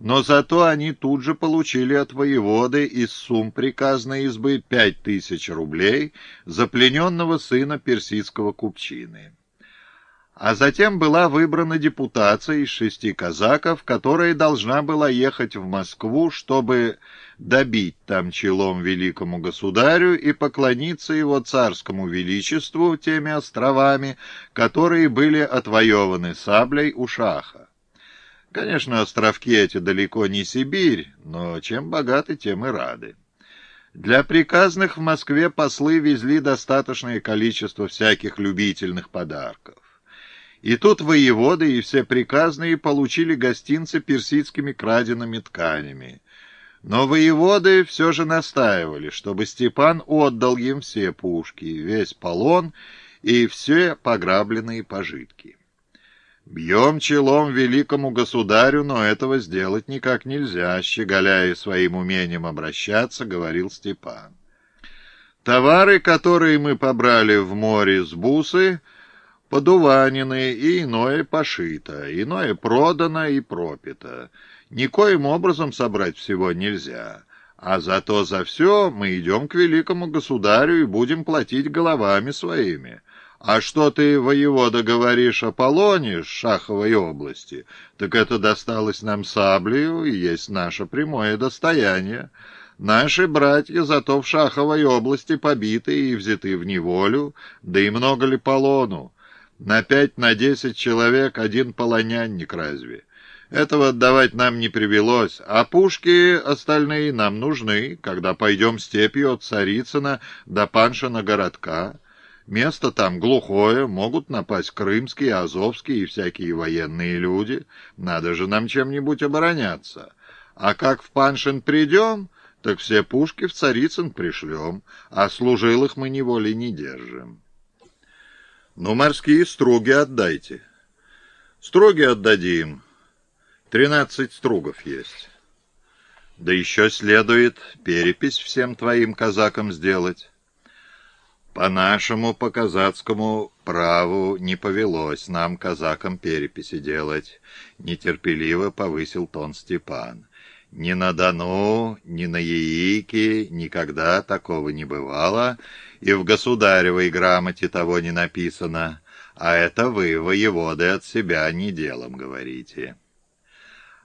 но зато они тут же получили от воеводы из сумм приказной избы пять тысяч рублей за плененного сына персидского купчины. А затем была выбрана депутация из шести казаков, которая должна была ехать в Москву, чтобы добить там челом великому государю и поклониться его царскому величеству теми островами, которые были отвоеваны саблей у шаха. Конечно, островки эти далеко не Сибирь, но чем богаты, тем и рады. Для приказных в Москве послы везли достаточное количество всяких любительных подарков. И тут воеводы и все приказные получили гостинцы персидскими краденными тканями. Но воеводы все же настаивали, чтобы Степан отдал им все пушки, весь полон и все пограбленные пожитки. «Бьем челом великому государю, но этого сделать никак нельзя», — щеголяя своим умением обращаться, говорил Степан. «Товары, которые мы побрали в море с бусы, — подуванины, и иное пошито, иное продано и пропито. Никоим образом собрать всего нельзя. А зато за все мы идем к великому государю и будем платить головами своими. А что ты, воевода, говоришь о Полоне, Шаховой области, так это досталось нам саблею и есть наше прямое достояние. Наши братья зато в Шаховой области побиты и взяты в неволю, да и много ли Полону. На пять, на десять человек один полонянник разве? Этого отдавать нам не привелось, а пушки остальные нам нужны, когда пойдем степью от Царицына до Паншина городка. Место там глухое, могут напасть крымские, азовские и всякие военные люди. Надо же нам чем-нибудь обороняться. А как в Паншин придем, так все пушки в Царицын пришлем, а служилых мы неволей не держим. Ну, морские струги отдайте. Струги отдадим. Тринадцать стругов есть. Да еще следует перепись всем твоим казакам сделать. По нашему, по казацкому праву не повелось нам, казакам, переписи делать. Нетерпеливо повысил тон Степан. Ни на Дону, ни на Яике никогда такого не бывало, и в государевой грамоте того не написано, а это вы, воеводы, от себя не делом говорите.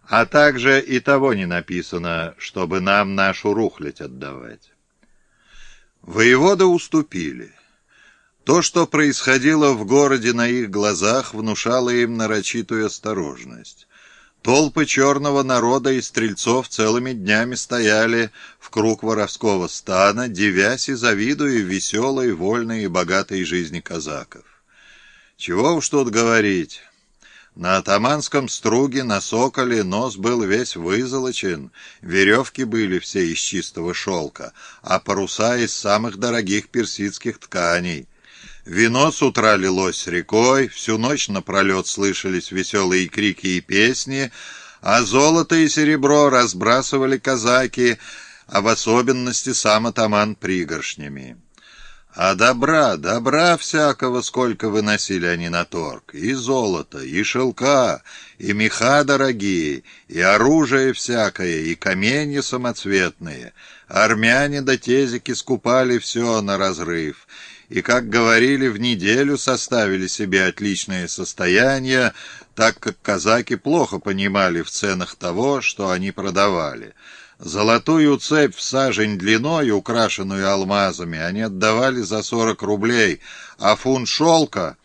А также и того не написано, чтобы нам нашу рухлядь отдавать. Воеводы уступили. То, что происходило в городе на их глазах, внушало им нарочитую осторожность. Толпы черного народа и стрельцов целыми днями стояли в круг воровского стана, девясь и завидуя веселой, вольной и богатой жизни казаков. Чего уж тут говорить. На атаманском струге, на соколе нос был весь вызолочен, веревки были все из чистого шелка, а паруса из самых дорогих персидских тканей — Вино с утра лилось рекой, всю ночь напролет слышались веселые крики и песни, а золото и серебро разбрасывали казаки, а в особенности сам атаман пригоршнями. А добра, добра всякого, сколько выносили они на торг, и золото, и шелка, и меха дорогие, и оружие всякое, и каменья самоцветные. Армяне до да тезики скупали все на разрыв, и, как говорили, в неделю составили себе отличное состояние, так как казаки плохо понимали в ценах того, что они продавали. Золотую цепь в сажень длиной, украшенную алмазами, они отдавали за сорок рублей, а фунт шелка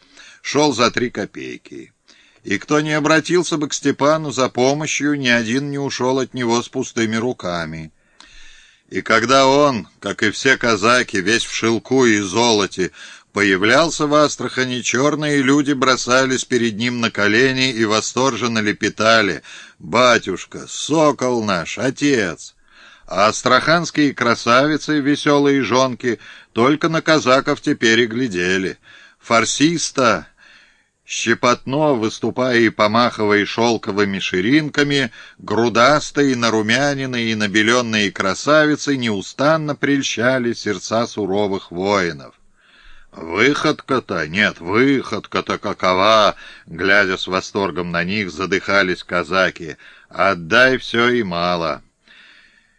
шел за три копейки. И кто не обратился бы к Степану за помощью, ни один не ушел от него с пустыми руками. И когда он, как и все казаки, весь в шелку и золоте, появлялся в Астрахани, черные люди бросались перед ним на колени и восторженно лепетали «Батюшка, сокол наш, отец!» А астраханские красавицы, веселые жонки, только на казаков теперь и глядели. Фарсиста Щепотно, выступая и помахивая шелковыми ширинками, грудастые, нарумяненные и набеленные красавицы неустанно прельщали сердца суровых воинов. «Выходка-то? Нет, выходка-то какова!» Глядя с восторгом на них, задыхались казаки. «Отдай все и мало!»